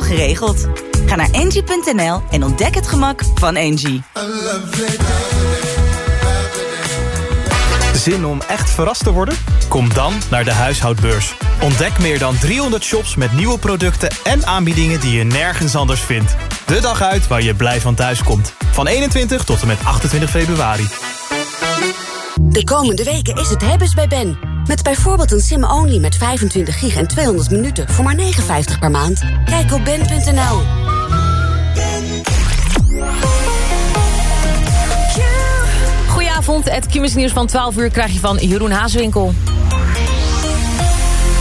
geregeld. Ga naar engie.nl en ontdek het gemak van Engie. Zin om echt verrast te worden? Kom dan naar de huishoudbeurs. Ontdek meer dan 300 shops met nieuwe producten en aanbiedingen die je nergens anders vindt. De dag uit waar je blij van thuis komt. Van 21 tot en met 28 februari. De komende weken is het hebben's bij Ben. Met bijvoorbeeld een sim-only met 25 gig en 200 minuten voor maar 59 per maand. Kijk op ben.nl. Goedenavond, het Kimmers Nieuws van 12 uur krijg je van Jeroen Haaswinkel.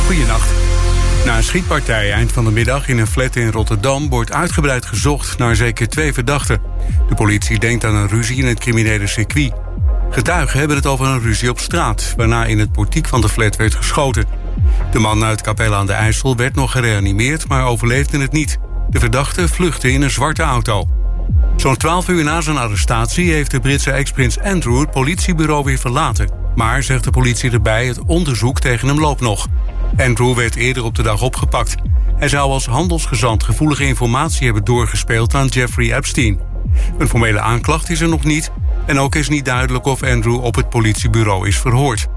Goedenacht. Na een schietpartij eind van de middag in een flat in Rotterdam... wordt uitgebreid gezocht naar zeker twee verdachten. De politie denkt aan een ruzie in het criminele circuit. Getuigen hebben het over een ruzie op straat... waarna in het portiek van de flat werd geschoten. De man uit Capelle aan de IJssel werd nog gereanimeerd... maar overleefde het niet. De verdachte vluchtte in een zwarte auto. Zo'n 12 uur na zijn arrestatie heeft de Britse ex-prins Andrew... het politiebureau weer verlaten. Maar, zegt de politie erbij, het onderzoek tegen hem loopt nog. Andrew werd eerder op de dag opgepakt. Hij zou als handelsgezant gevoelige informatie hebben doorgespeeld aan Jeffrey Epstein. Een formele aanklacht is er nog niet... en ook is niet duidelijk of Andrew op het politiebureau is verhoord.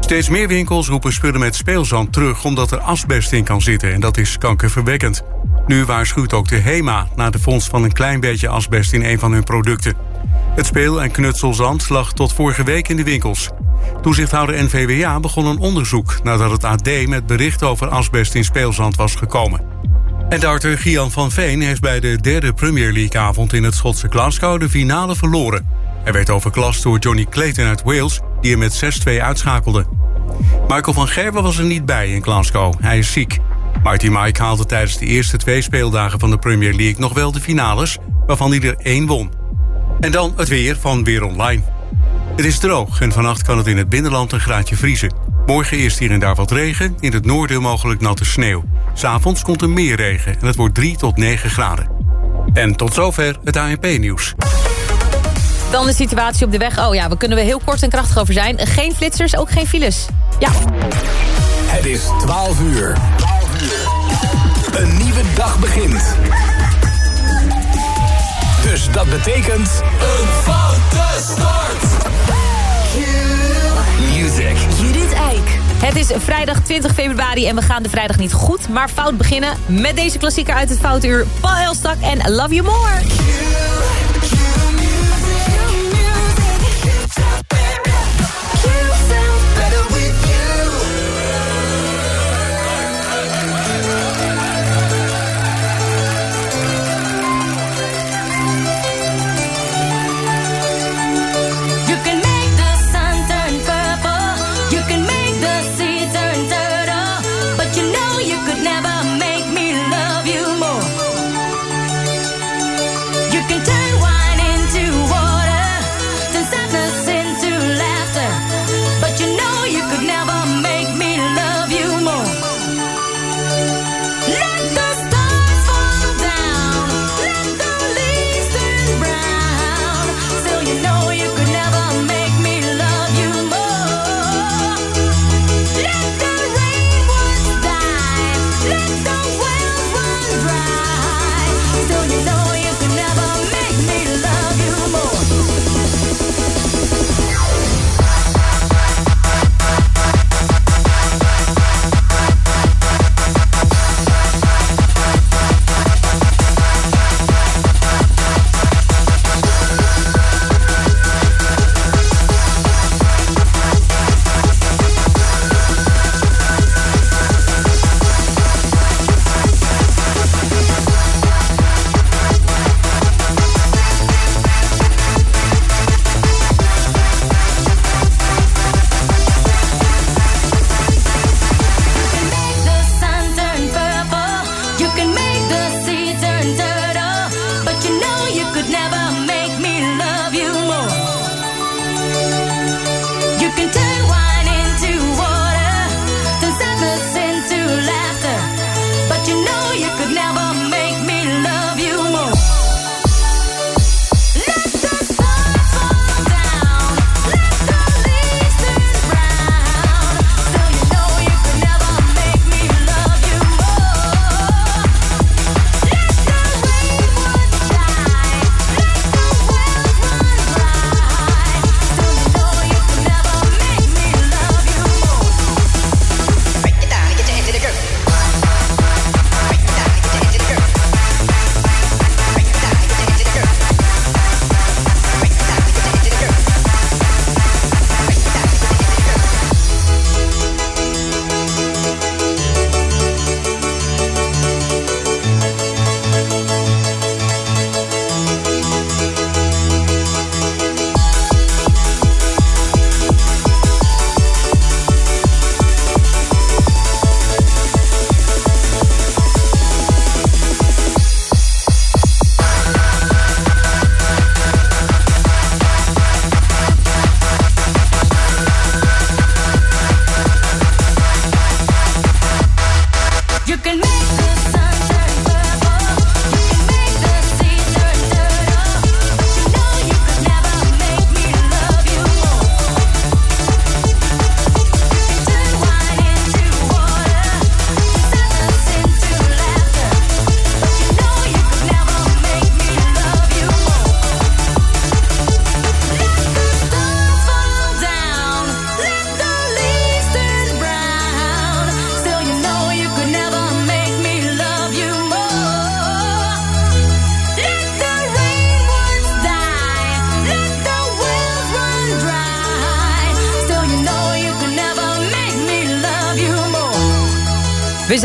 Steeds meer winkels roepen spullen met speelzand terug... omdat er asbest in kan zitten en dat is kankerverwekkend. Nu waarschuwt ook de HEMA na de vondst van een klein beetje asbest in een van hun producten. Het speel- en knutselzand lag tot vorige week in de winkels. Toezichthouder NVWA begon een onderzoek nadat het AD met bericht over asbest in speelzand was gekomen. En darter Gian van Veen heeft bij de derde Premier League-avond in het Schotse Glasgow de finale verloren. Hij werd overklast door Johnny Clayton uit Wales, die hem met 6-2 uitschakelde. Michael van Gerwen was er niet bij in Glasgow, hij is ziek. Marty Mike haalde tijdens de eerste twee speeldagen van de Premier League nog wel de finales, waarvan hij er één won. En dan het weer van Weer Online. Het is droog en vannacht kan het in het binnenland een graadje vriezen. Morgen eerst hier en daar wat regen, in het noorden mogelijk natte sneeuw. S'avonds komt er meer regen en het wordt 3 tot 9 graden. En tot zover het ANP-nieuws. Dan de situatie op de weg. Oh ja, we kunnen er heel kort en krachtig over zijn. Geen flitsers, ook geen files. Ja. Het is 12 uur. Een nieuwe dag begint. Dus dat betekent... Een foute start. Music. Judith Eik. Het is vrijdag 20 februari en we gaan de vrijdag niet goed, maar fout beginnen. Met deze klassieker uit het Foutuur. Paul Elstak en Love You More.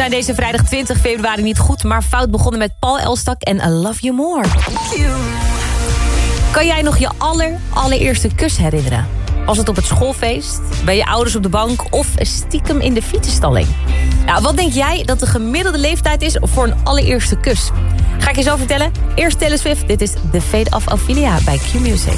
zijn deze vrijdag 20 februari niet goed... maar fout begonnen met Paul Elstak en I Love You More. Kan jij nog je aller, allereerste kus herinneren? Was het op het schoolfeest, bij je ouders op de bank... of stiekem in de fietsenstalling? Nou, wat denk jij dat de gemiddelde leeftijd is voor een allereerste kus? Ga ik je zo vertellen. Eerst Taylor Swift. Dit is The Fade of Ophelia bij Q-Music.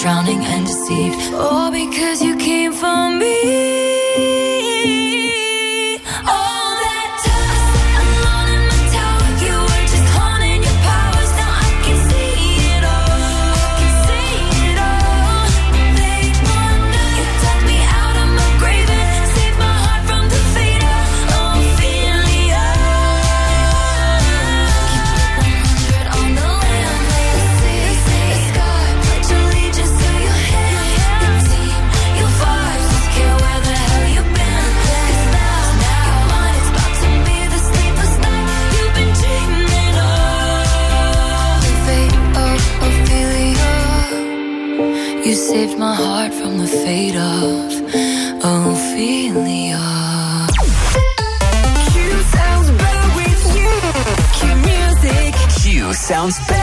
drowning and deceived. All because you. sounds better.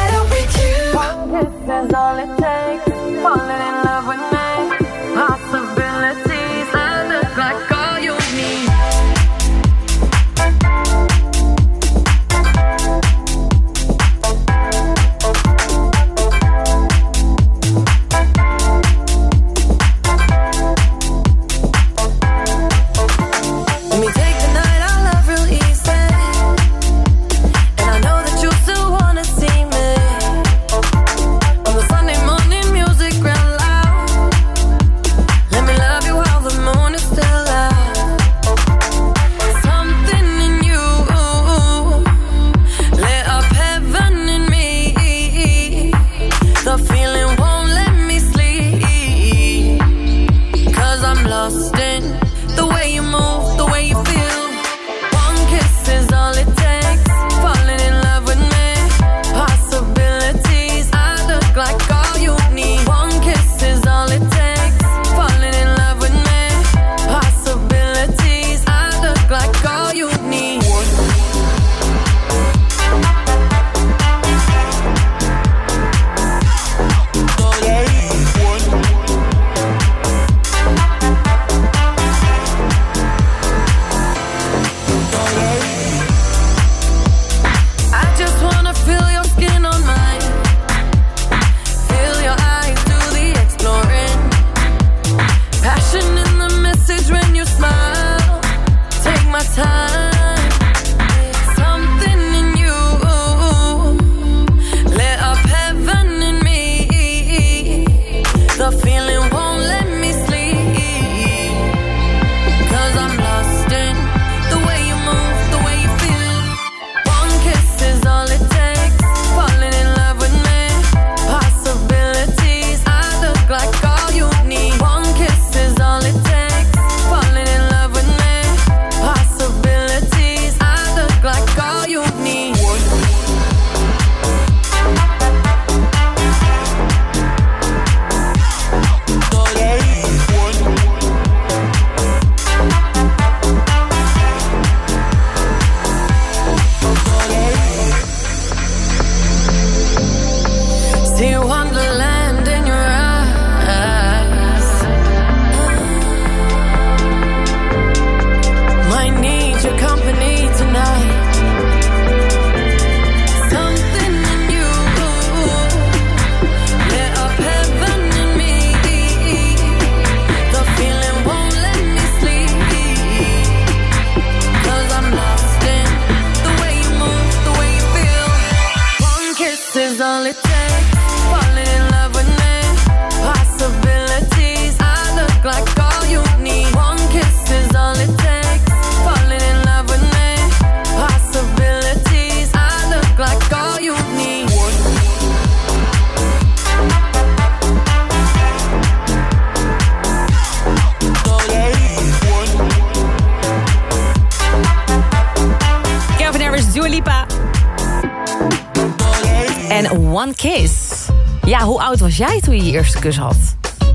Jij toen je je eerste kus had?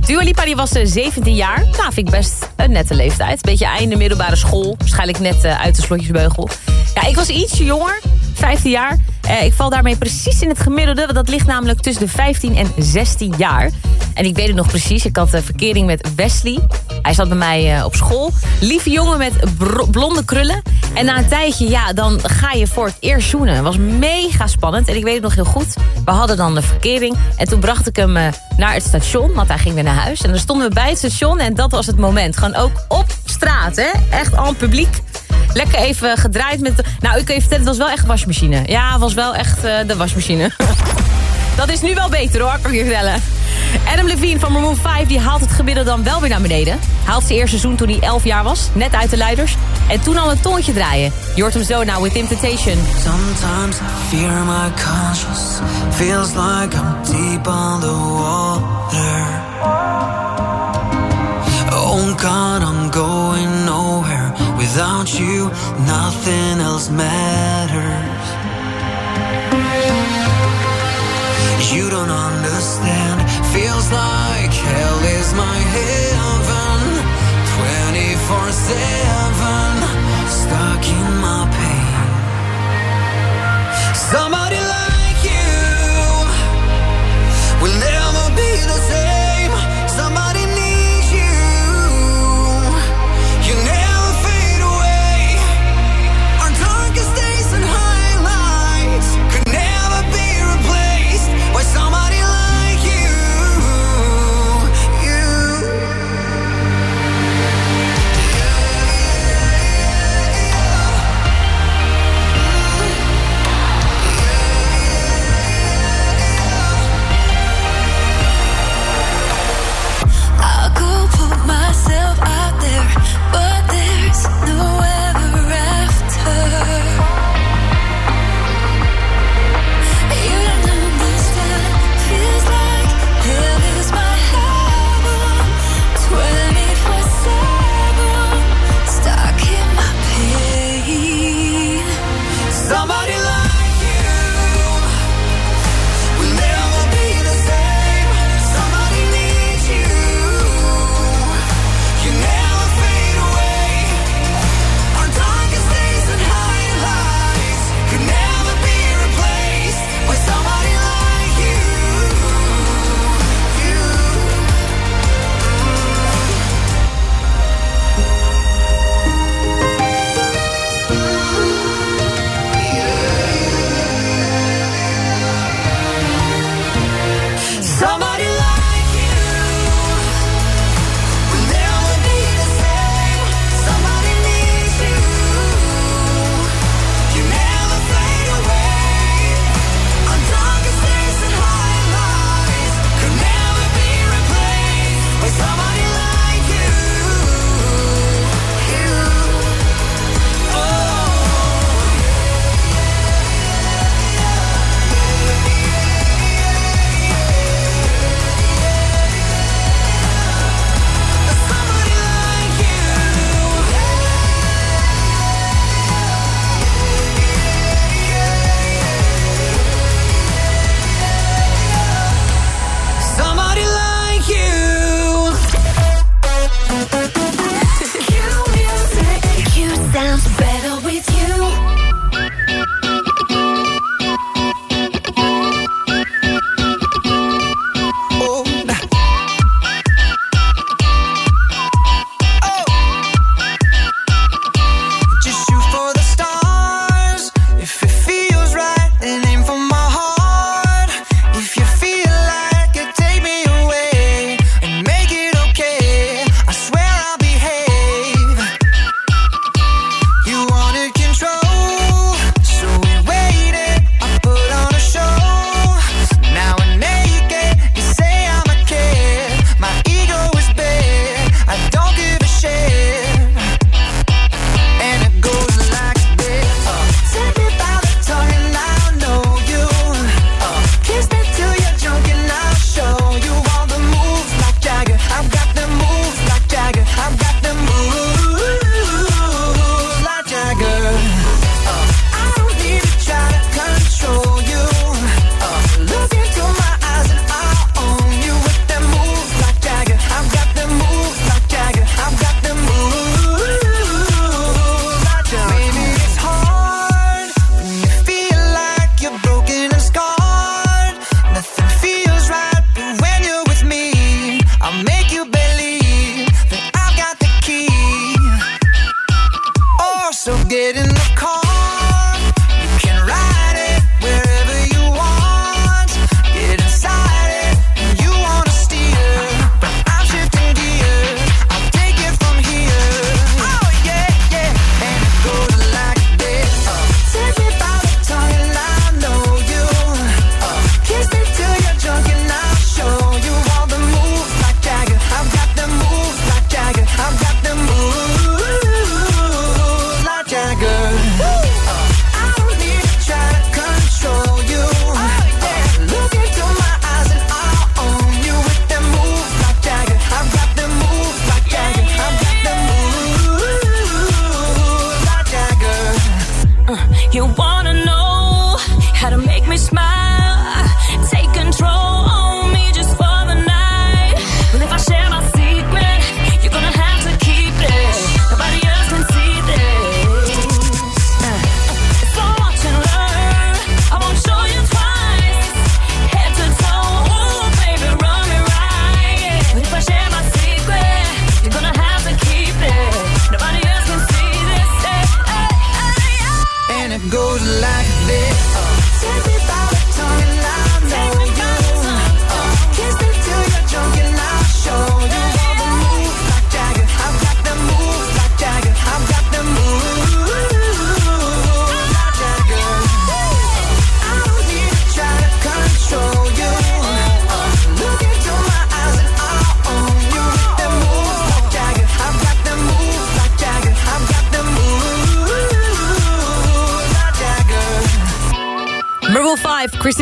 Dua Lipa die was eh, 17 jaar. Nou, vind ik best een nette leeftijd. Beetje einde middelbare school. Waarschijnlijk net eh, uit de slotjesbeugel. Ja, ik was ietsje jonger. 15 jaar. Eh, ik val daarmee precies in het gemiddelde. Want dat ligt namelijk tussen de 15 en 16 jaar. En ik weet het nog precies. Ik had een verkering met Wesley. Hij zat bij mij eh, op school. Lieve jongen met blonde krullen. En na een tijdje, ja, dan ga je voor het eerst zoenen. Was mega spannend. En ik weet het nog heel goed. We hadden dan de verkering. En toen bracht ik hem eh, naar het station. Want hij ging weer naar huis. En dan stonden we bij het station. En dat was het moment. Gewoon ook op straat, hè. Echt aan publiek. Lekker even gedraaid met... Nou, ik kan je vertellen, het was wel echt wasmachine. Ja, het was wel echt eh, de wasmachine. Dat is nu wel beter hoor, kan ik je vertellen. Adam Levine van Maroon 5 die haalt het gemiddelde dan wel weer naar beneden. Haalt zijn eerste seizoen toen hij 11 jaar was, net uit de luiders. En toen al een toontje draaien. Je hoort hem zo nou with Temptation. Sometimes I fear my conscience feels like I'm deep underwater. Oh God, I'm going nowhere without you. Nothing else matters. like hell is my heaven. 24-7 Stuck in my pain. Somebody like you Will never be the same.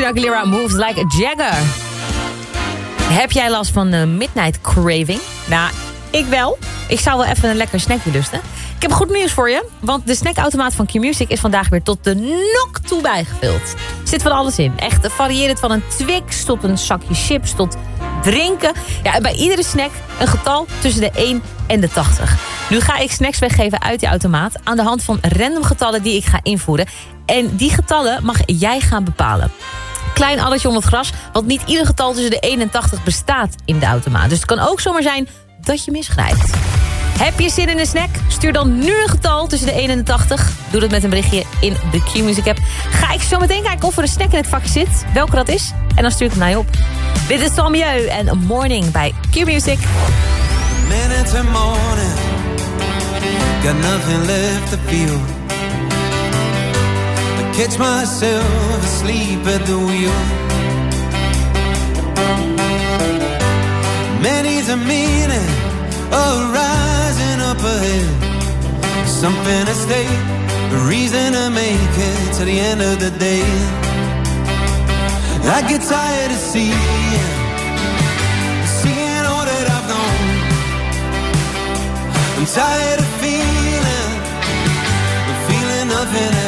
Aguilera moves like a jagger. Heb jij last van eh, midnight craving? Nou, ik wel. Ik zou wel even een lekker snackje lusten. Ik heb goed nieuws voor je, want de snackautomaat van Q-Music is vandaag weer tot de nok toe bijgevuld. Er zit van alles in. Echt variërend van een Twix tot een zakje chips tot drinken. Ja, en bij iedere snack een getal tussen de 1 en de 80. Nu ga ik snacks weggeven uit die automaat aan de hand van random getallen die ik ga invoeren. En die getallen mag jij gaan bepalen klein addertje onder het gras. Want niet ieder getal tussen de 81 bestaat in de automaat. Dus het kan ook zomaar zijn dat je misgrijpt. Heb je zin in een snack? Stuur dan nu een getal tussen de 1 en de 80. Doe dat met een berichtje in de Q-Music app. Ga ik zo meteen kijken of er een snack in het vakje zit. Welke dat is. En dan stuur ik het naar je op. Dit is Tom en Morning bij Q-Music. nothing left to feel. Catch myself asleep at the wheel. Many's a meaning of rising up ahead. Something to stay, a reason to make it to the end of the day. I get tired of seeing, seeing all that I've known. I'm tired of feeling, of feeling nothing all.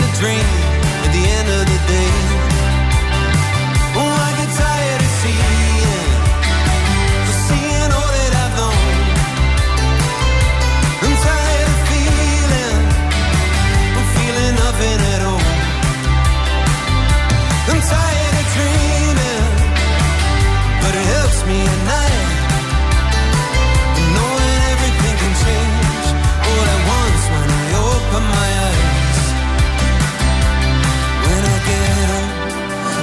A dream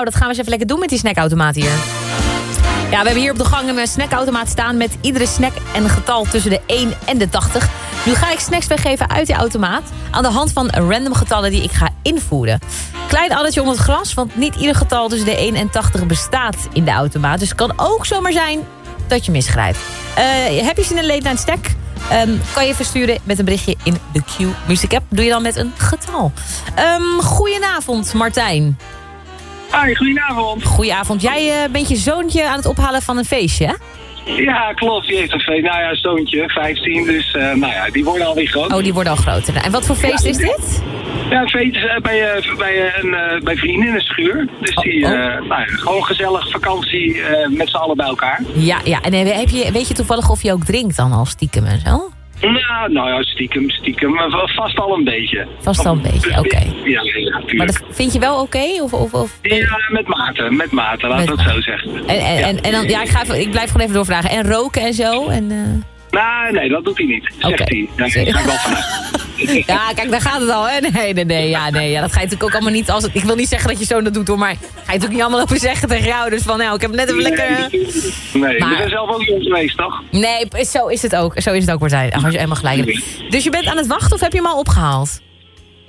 Nou, dat gaan we eens even lekker doen met die snackautomaat hier. Ja, we hebben hier op de gang een snackautomaat staan... met iedere snack en getal tussen de 1 en de 80. Nu ga ik snacks weggeven uit die automaat... aan de hand van random getallen die ik ga invoeren. Klein addertje onder het gras, want niet ieder getal tussen de 1 en 80 bestaat in de automaat. Dus het kan ook zomaar zijn dat je misgrijpt. Eh, heb je zin in een late night snack? Ehm, kan je versturen met een berichtje in de Q Music app. Doe je dan met een getal. Ehm goedenavond, Martijn. Hoi, goedenavond. Goedenavond. Jij eh, bent je zoontje aan het ophalen van een feestje, hè? Ja, klopt. Die heeft een feest. Nou ja, zoontje, 15. Dus eh, nou ja, die worden alweer groot. Oh, die worden al groter. En wat voor feest is dit? Ja, een feest eh, bij, eh, bij, eh, een, eh, bij vrienden in een schuur. Dus die, oh. eh, nou ja, gewoon gezellig vakantie eh, met z'n allen bij elkaar. Ja, ja. En eh, heb je, weet je toevallig of je ook drinkt dan al stiekem en zo? Nou, nou ja, stiekem, stiekem. maar va- Vast al een beetje. Vast al een beetje, oké. Ja, ja, Maar natuurlijk. dat vind je wel oké? Of, of, of... Ja, met mate, met mate, laat Met dat zo zeggen. En, en, Ja. en, en dan, ja, ik, ga even, ik blijf gewoon even doorvragen. En roken en zo? En, eh, Nou, nee, dat doet hij niet, zegt Oké. hij. Daar ga ik wel vanuit. Ja, kijk, daar gaat het al, hè? Nee, nee, nee, ja, nee. Ja, dat ga je natuurlijk ook allemaal niet als... Ik wil niet zeggen dat je zo dat doet, hoor, maar... Ga je natuurlijk niet allemaal lopen zeggen tegen jou. Dus van, nou, ik heb net even lekker... Nee, Maar- we zijn zelf ook jong geweest, toch? Nee, zo is het ook. Zo is het ook, Martijn. Ach, als je helemaal gelijk hebt. Dus je bent aan het wachten of heb je hem al opgehaald?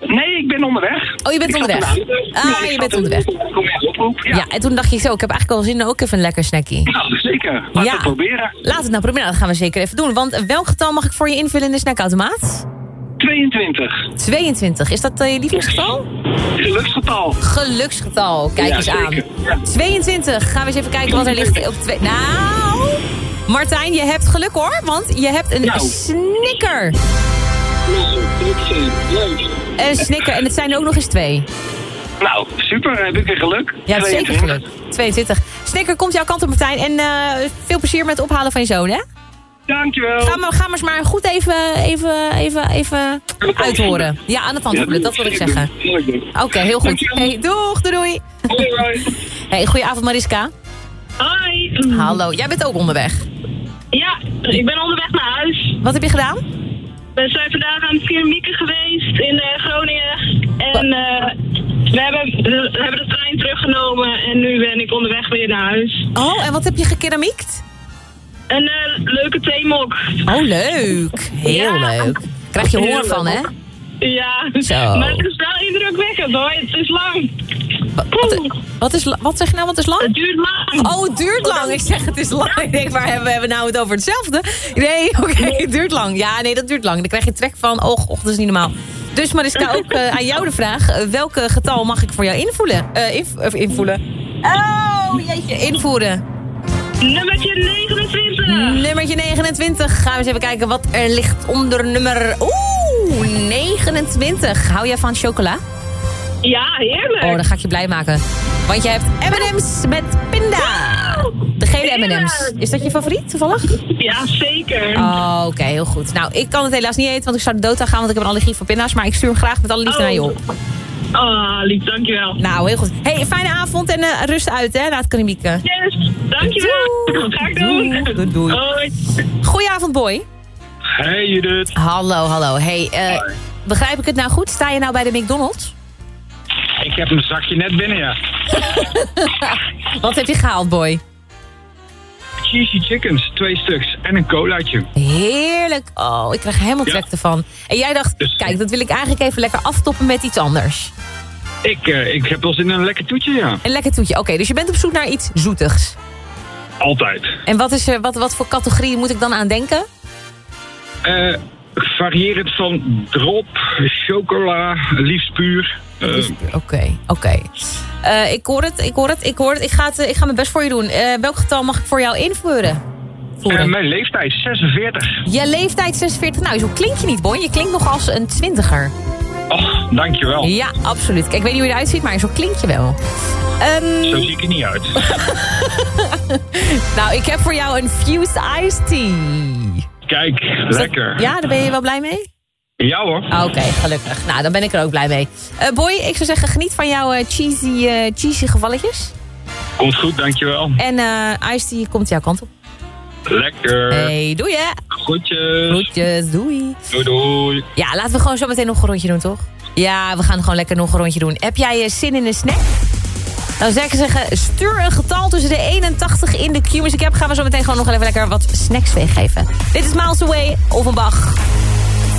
Nee, ik ben onderweg. Oh, je bent Ik onderweg. Ah, je bent onderweg. Oproep? Ja. Ja. en toen dacht je zo, ik heb eigenlijk wel zin in ook even een lekker snackie. Nou, zeker. Laten Ja. we het proberen. Laat het nou proberen. Dat gaan we zeker even doen. Want welk getal mag ik voor je invullen in de snackautomaat? 22. 22. Is dat eh, je lievelingsgetal? Geluksgetal. Geluksgetal. Kijk Ja, eens aan. zeker. Ja. 22. Gaan we eens even kijken wat er ligt op twee. Nou, Martijn, je hebt geluk hoor. Want je hebt een Nou. snicker. Een snicker. En het zijn er ook nog eens twee. Nou, super. Heb ik weer geluk. Ja, het is zeker 22. geluk. 22. Snicker komt jouw kant op, Martijn. En eh, veel plezier met het ophalen van je zoon, hè? Dankjewel. Ga maar, ga maar eens maar goed even, even, even, even uithoren. Ja, aan de tand voelen. Dat wil ik zeggen. Leuk doen. Oké, heel goed. Dankjewel. Hey, doeg, doei, doei. Hoi. Hey, goedenavond Mariska. Hoi. Hallo, jij bent ook onderweg. Ja, ik ben onderweg naar huis. Wat heb je gedaan? We zijn vandaag aan het keramieken geweest in eh, Groningen. En eh, we, hebben, we hebben de trein teruggenomen en nu ben ik onderweg weer naar huis. Oh, en wat heb je gekeramiekt? Een eh, leuke theemok. Oh, leuk. Heel Ja. leuk. Krijg je honger Heel van, hè? Ja, Zo. maar het is wel indrukwekkend hoor. Het is lang. Wat, wat, wat is, wat zeg je nou, wat is lang? Het duurt lang. Oh, het duurt lang. Ik zeg, het is lang. Ik denk, waar hebben we hebben nou het over hetzelfde? Nee, oké, het duurt lang. Ja, nee, dat duurt lang. Dan krijg je trek van, oh, och, dat is niet normaal. Dus Mariska, ook eh, aan jou de vraag. eh, welke getal mag ik voor jou invoelen? Eh, inv- of invoelen? Oh, jeetje, invoeren. Nummertje 29. Nummertje 29. Gaan we eens even kijken wat er ligt onder nummer... Oeh, 29. Hou jij van chocola? Ja, heerlijk. Oh, dan ga ik je blij maken. Want jij hebt M&M's met pinda. De gele M&M's. Is dat je favoriet, toevallig? Ja, zeker. Oh, oké, heel goed. Nou, ik kan het helaas niet eten, want ik zou de dood aan gaan, want ik heb een allergie voor pinda's. Maar ik stuur hem graag met alle liefde Oh. naar je op. Oh, lief, dankjewel. Nou, heel goed. hey, fijne avond en eh, rust uit, hè, na het keramieken. Yes, dankjewel. Ga ik doen. Doei, doei, doei. Goedenavond, boy. Hey Judith. Hallo, hallo. Hey, eh, begrijp ik het nou goed? Sta je nou bij de McDonald's? Ik heb een zakje net binnen, ja. Wat heb je gehaald, boy? Cheesy chickens, twee stuks. En een colaatje. Heerlijk. Oh, ik krijg helemaal trek ervan. En jij dacht, Dus- kijk, dat wil ik eigenlijk even lekker aftoppen met iets anders. Ik, eh, ik heb wel zin in een lekker toetje, ja. Een lekker toetje. Oké, dus je bent op zoek naar iets zoetigs. Altijd. En wat, is er, wat, wat voor categorie moet ik dan aan denken? Eh, Variërend van drop, chocola, liefst puur. Eh, Oké, oké. Eh, ik hoor het, ik hoor het, ik hoor het. Ik ga, het, ik ga mijn best voor je doen. Welk getal mag ik voor jou invoeren? mijn leeftijd 46. Je leeftijd 46. Nou, zo klink je niet, Boy. Je klinkt nog als een twintiger. Och, dankjewel. Ja, absoluut. Kijk, ik weet niet hoe je eruit ziet, maar zo klink je wel. Ehm, Zo zie ik er niet uit. nou, ik heb voor jou een Fused Iced Tea. Kijk, lekker. Ja, daar ben je wel blij mee? Ja hoor. Ah, Oké, gelukkig. Nou, dan ben ik er ook blij mee. Eh, Boy, ik zou zeggen, geniet van jouw eh, cheesy, eh, cheesy gevalletjes. Komt goed, dankjewel. En eh Iced Tea komt jouw kant op. Lekker. Hey, doei hè. Groetjes. Groetjes, doei. Doei doei. Ja, laten we gewoon zo meteen nog een rondje doen, toch? Ja, we gaan gewoon lekker nog een rondje doen. Heb jij zin in een snack? Dan ik zeggen, stuur een getal tussen de 81 in de Q-Music app. Gaan we zo meteen gewoon nog even lekker wat snacks weggeven. Dit is Miles Away, Offenbach.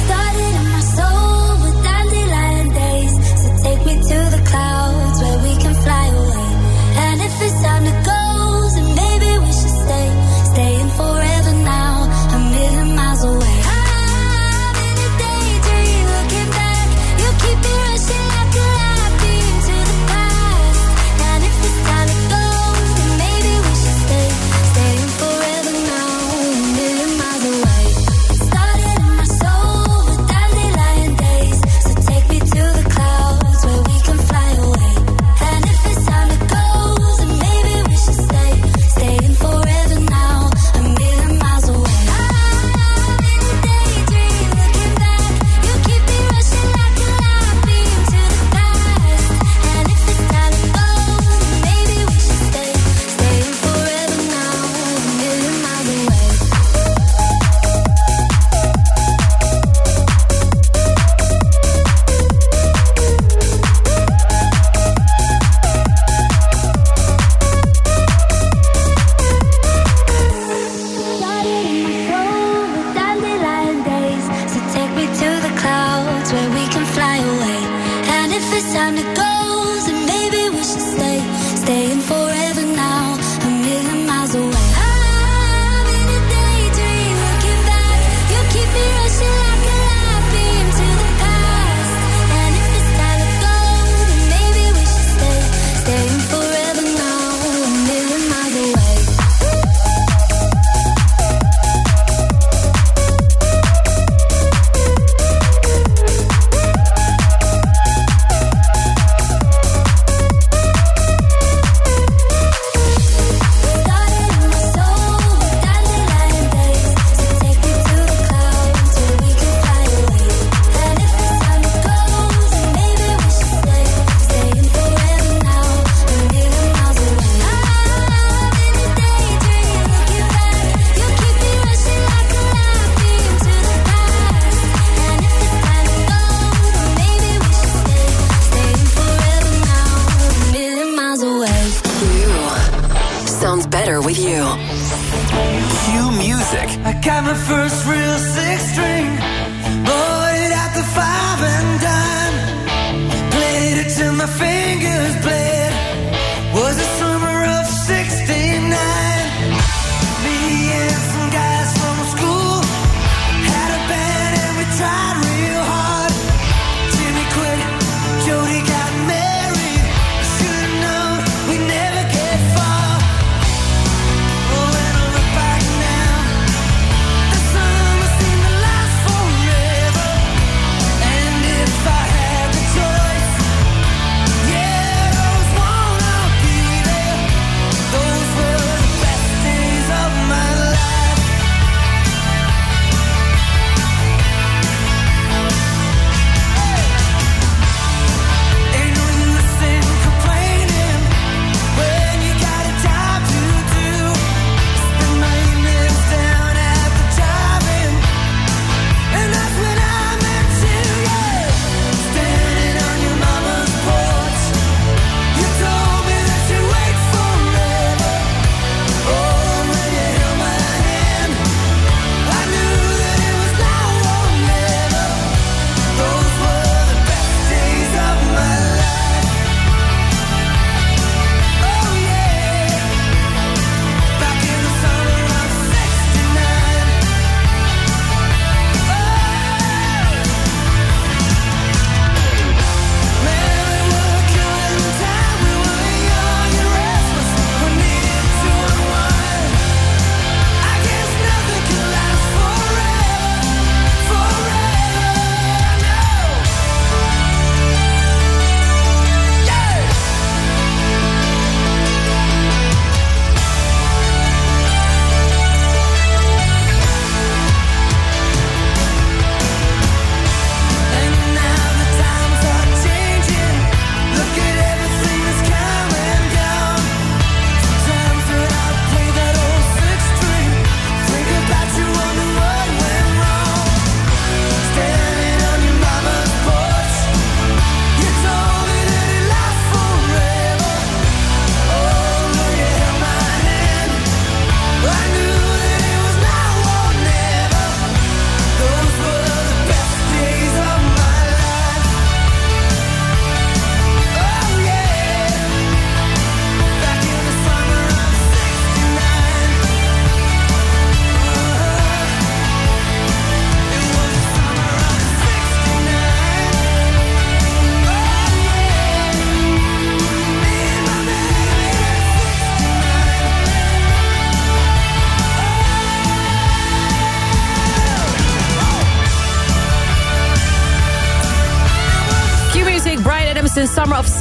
Started my soul with days. Take me to the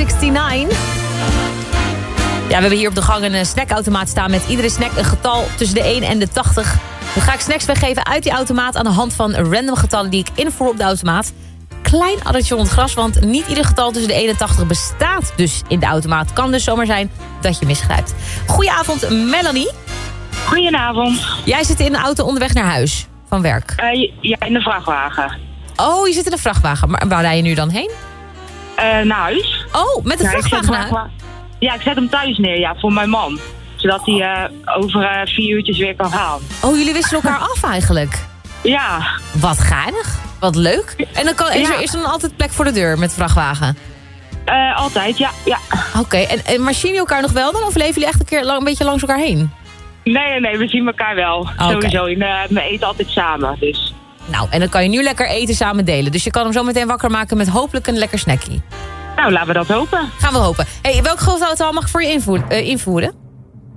69. Ja, we hebben hier op de gang een eh, snackautomaat staan... met iedere snack een getal tussen de 1 en de 80. Nu ga ik snacks weggeven uit die automaat... aan de hand van random getallen die ik invoer op de automaat. Klein addertje rond het gras, want niet ieder getal tussen de 1 en 80 bestaat dus in de automaat. Kan dus zomaar zijn dat je misgrijpt. Goedenavond, Melanie. Goedenavond. Jij zit in de auto onderweg naar huis van werk. Eh, ja, in de vrachtwagen. Oh, je zit in een vrachtwagen. Maar waar rij je nu dan heen? Eh, naar huis. Oh, met de Ja, vrachtwagen Ja, ik zet hem thuis neer, ja, voor mijn man. Zodat hij eh, over eh, vier uurtjes weer kan gaan. Oh, jullie wisselen elkaar af eigenlijk? Ja. Wat geinig. Wat leuk. En dan kan, is, er, Ja. is er dan altijd plek voor de deur met de vrachtwagen? Eh, altijd, ja. ja. Oké, en, en maar zien jullie elkaar nog wel dan? Of leven jullie echt een keer lang, een beetje langs elkaar heen? Nee, nee, we zien elkaar wel. Sowieso. En, we eten altijd samen, dus... Nou, en dan kan je nu lekker eten samen delen. Dus je kan hem zo meteen wakker maken met hopelijk een lekker snackie. Nou, laten we dat hopen. Gaan we hopen. hey, welk getal mag ik voor je invoer- eh, invoeren?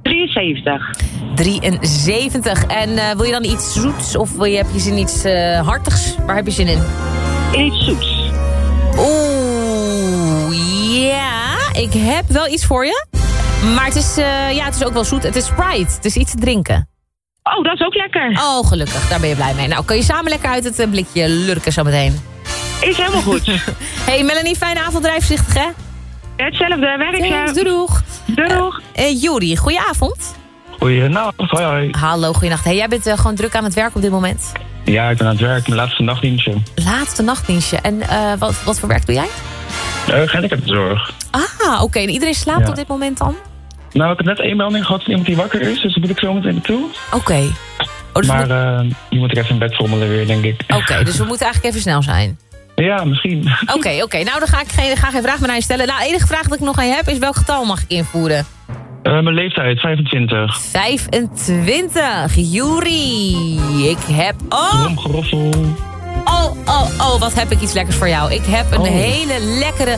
73. 73. En eh, wil je dan iets zoets of wil je, heb je zin in iets eh, hartigs? Waar heb je zin in? Iets zoets. Oeh, ja. Ik heb wel iets voor je. Maar het is, ja, het is ook wel zoet. Het is Sprite. Het is iets te drinken. Oh, dat is ook lekker. Oh, gelukkig. Daar ben je blij mee. Nou, kan je samen lekker uit het eh, blikje lurken zometeen. Is helemaal goed. hey Melanie, fijne avond. Rij voorzichtig, hè? Hetzelfde, werk je. doeg. Doeg. Eh Juri, goedenavond. Goedenavond, hoi hoi. Hallo, goeienacht. Hey, jij bent eh, gewoon druk aan het werk op dit moment. Ja, ik ben aan het werk, mijn laatste nachtdienstje. Laatste nachtdienstje. En eh, wat, wat voor werk doe jij? Uh, gehandicaptenzorg. Ah, oké. En iedereen slaapt Ja. op dit moment dan? Nou, ik heb net één melding gehad van iemand die wakker is, dus daar moet ik zo meteen naartoe. Oké. Oh, dus maar eh, die moet ik even in bed frommelen weer, denk ik. Oké, dus we moeten eigenlijk even snel zijn. Ja, misschien. Oké, oké. Nou, dan ga ik geen, ga geen vraag meer aan je stellen. Nou, de enige vraag dat ik nog aan je heb is welk getal mag ik invoeren? Eh, mijn leeftijd, 25. 25. Juri. Ik heb... Oh, Romgeroffel. oh, oh, oh. Wat heb ik iets lekkers voor jou. Ik heb een Oh. hele lekkere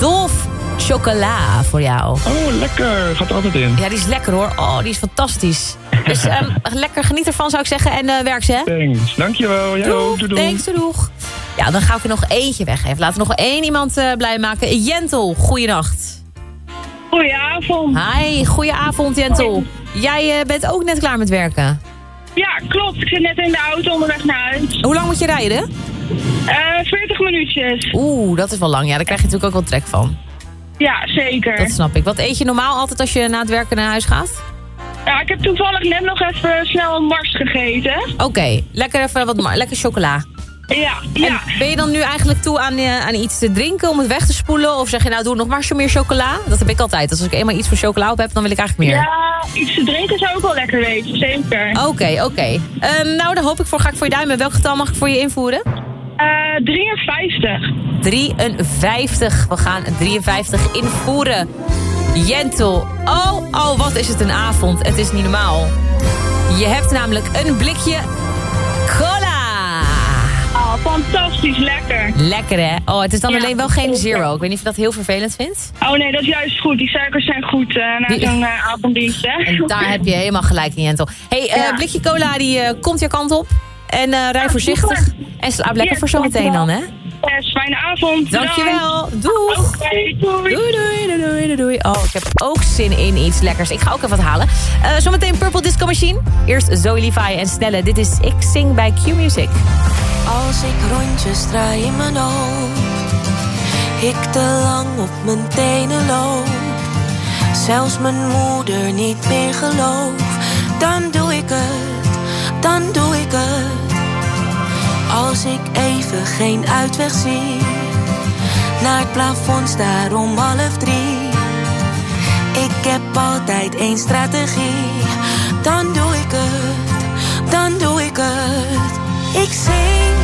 Dolf chocola voor jou. Oh, lekker. Gaat er altijd in. Ja, die is lekker hoor. Oh, die is fantastisch. Dus ehm, lekker geniet ervan zou ik zeggen. En eh, werk ze, hè? Thanks. Dankjewel. Ja, Doeg, doei, doei. thanks, doeg. Ja, dan ga ik er nog eentje weggeven. Laten we nog één iemand eh, blij maken. Jentel, goeienacht. Goedenavond. Hi, goedenavond Jentel. Jij eh, bent ook net klaar met werken. Ja, klopt. Ik zit net in de auto onderweg naar huis. Hoe lang moet je rijden? Eh 40 minuutjes. Oeh, dat is wel lang. Ja, daar krijg je natuurlijk ook wel trek van. Ja, zeker. Dat snap ik. Wat eet je normaal altijd als je na het werken naar huis gaat? Ja, ik heb toevallig net nog even snel een mars gegeten. Oké, lekker even wat lekker chocola. Ja, ja. En ben je dan nu eigenlijk toe aan, eh, aan iets te drinken om het weg te spoelen? Of zeg je nou, doe nog maar zo meer chocola? Dat heb ik altijd. Dus als ik eenmaal iets voor chocola op heb, dan wil ik eigenlijk meer. Ja, iets te drinken zou ook wel lekker weten, zeker. Oké, oké. Ehm, nou, daar hoop ik voor. Ga ik voor je duimen. Welk getal mag ik voor je invoeren? Eh 53. 53. We gaan 53 invoeren. Jentel. Oh, oh, wat is het een avond. Het is niet normaal. Je hebt namelijk een blikje cola. Oh, fantastisch lekker. Lekker, hè? Oh, het is dan Ja, alleen wel geen zero. Ik weet niet of je dat heel vervelend vindt. Oh nee, dat is juist goed. Die suikers zijn goed eh na Die- zo'n eh, avonddienst, hè? En daar heb je helemaal gelijk in, Jentel. hey, Ja. blikje cola die komt je kant op. En eh rij voorzichtig. En slaap lekker voor zometeen dan, hè? Yes, fijne avond. Dankjewel. Doeg. Doei. Doei, doei, doei, doei. Oh, ik heb ook zin in iets lekkers. Ik ga ook even wat halen. Eh, zometeen Purple Disco Machine. Eerst Zoe Levi en Snelle. Dit is Ik Zing bij Q Music. Als ik rondjes draai in mijn hoofd, ik te lang op mijn tenen loop, zelfs mijn moeder niet meer geloof, dan doe ik het, dan doe ik het. Als ik even geen uitweg zie, naar het plafond staar om half drie. Ik heb altijd één strategie, dan doe ik het, dan doe ik het. Ik zing,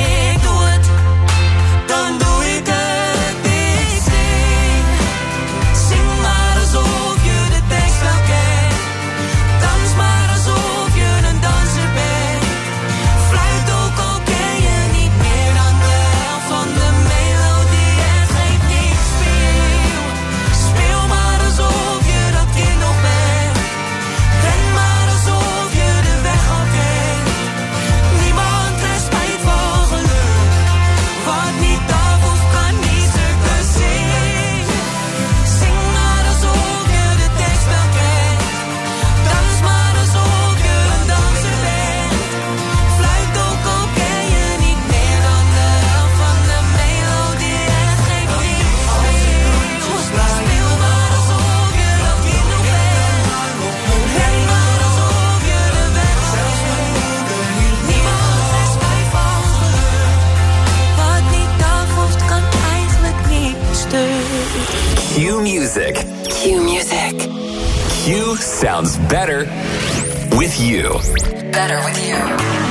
Q Music. Q Music. Q sounds better with you. Better with you.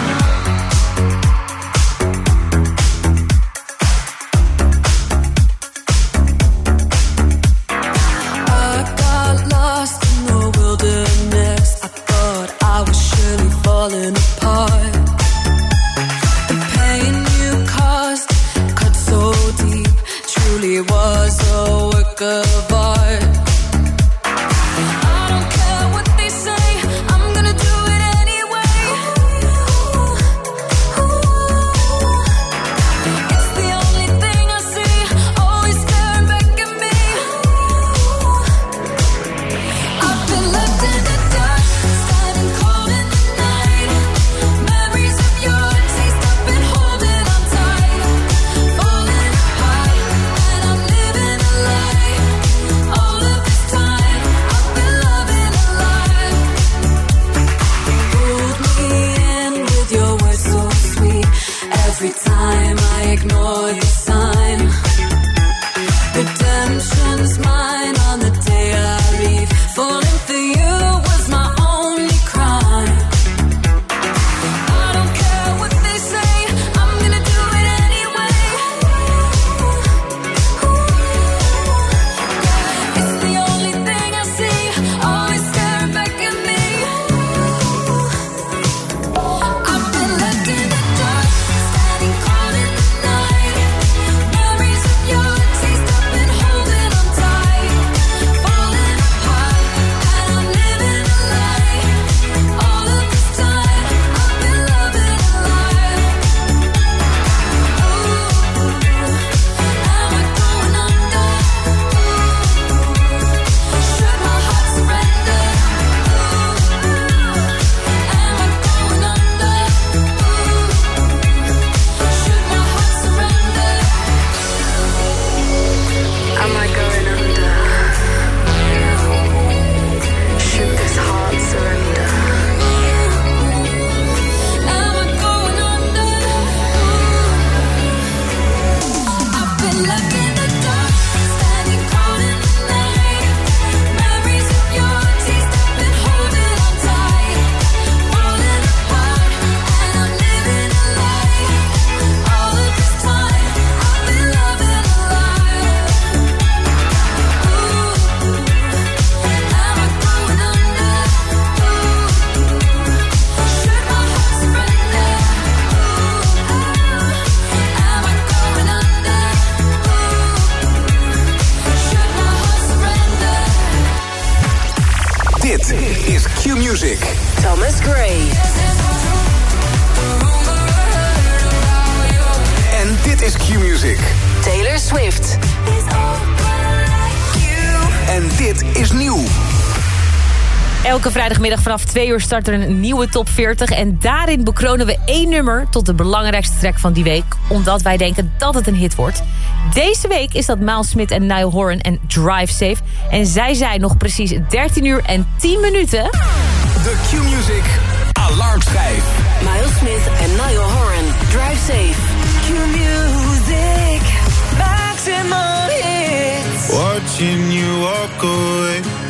Vanaf twee uur start er een nieuwe top 40. En daarin bekronen we één nummer tot de belangrijkste track van die week. Omdat wij denken dat het een hit wordt. Deze week is dat Miles Smith en Nile Horan en Drive Safe. En zij zijn nog precies 13 uur en 10 minuten... De Q-Music Alarm Alarmschijf. Miles Smith en Nile Horan. Drive Safe. Q-Music. Maximum hits. Watching you walk away.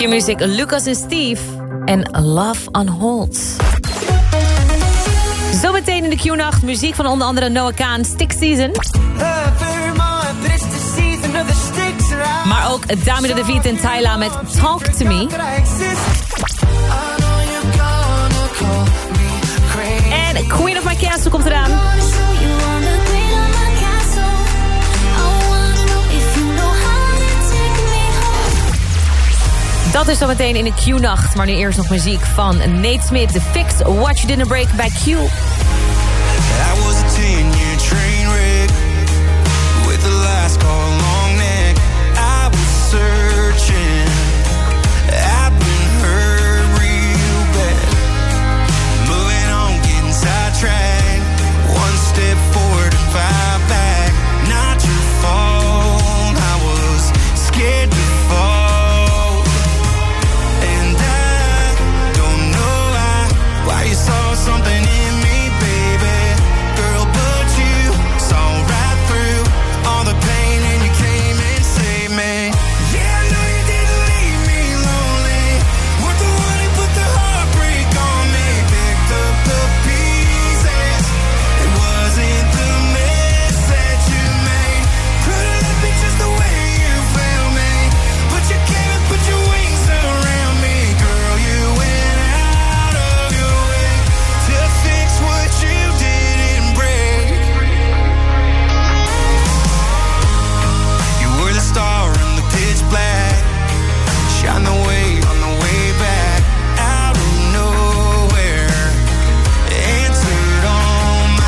Q-muziek Lucas en Steve en Love on Hold. Zometeen in de Q-nacht muziek van onder andere Noah Kahn Stick Season. Maar ook Damien de Viet en Tyla met Talk To Me. En Queen of My Castle komt eraan. Dat is dan meteen in de Q-nacht. Maar nu eerst nog muziek van Nate Smith. The Fix What You Didn't Break bij Q.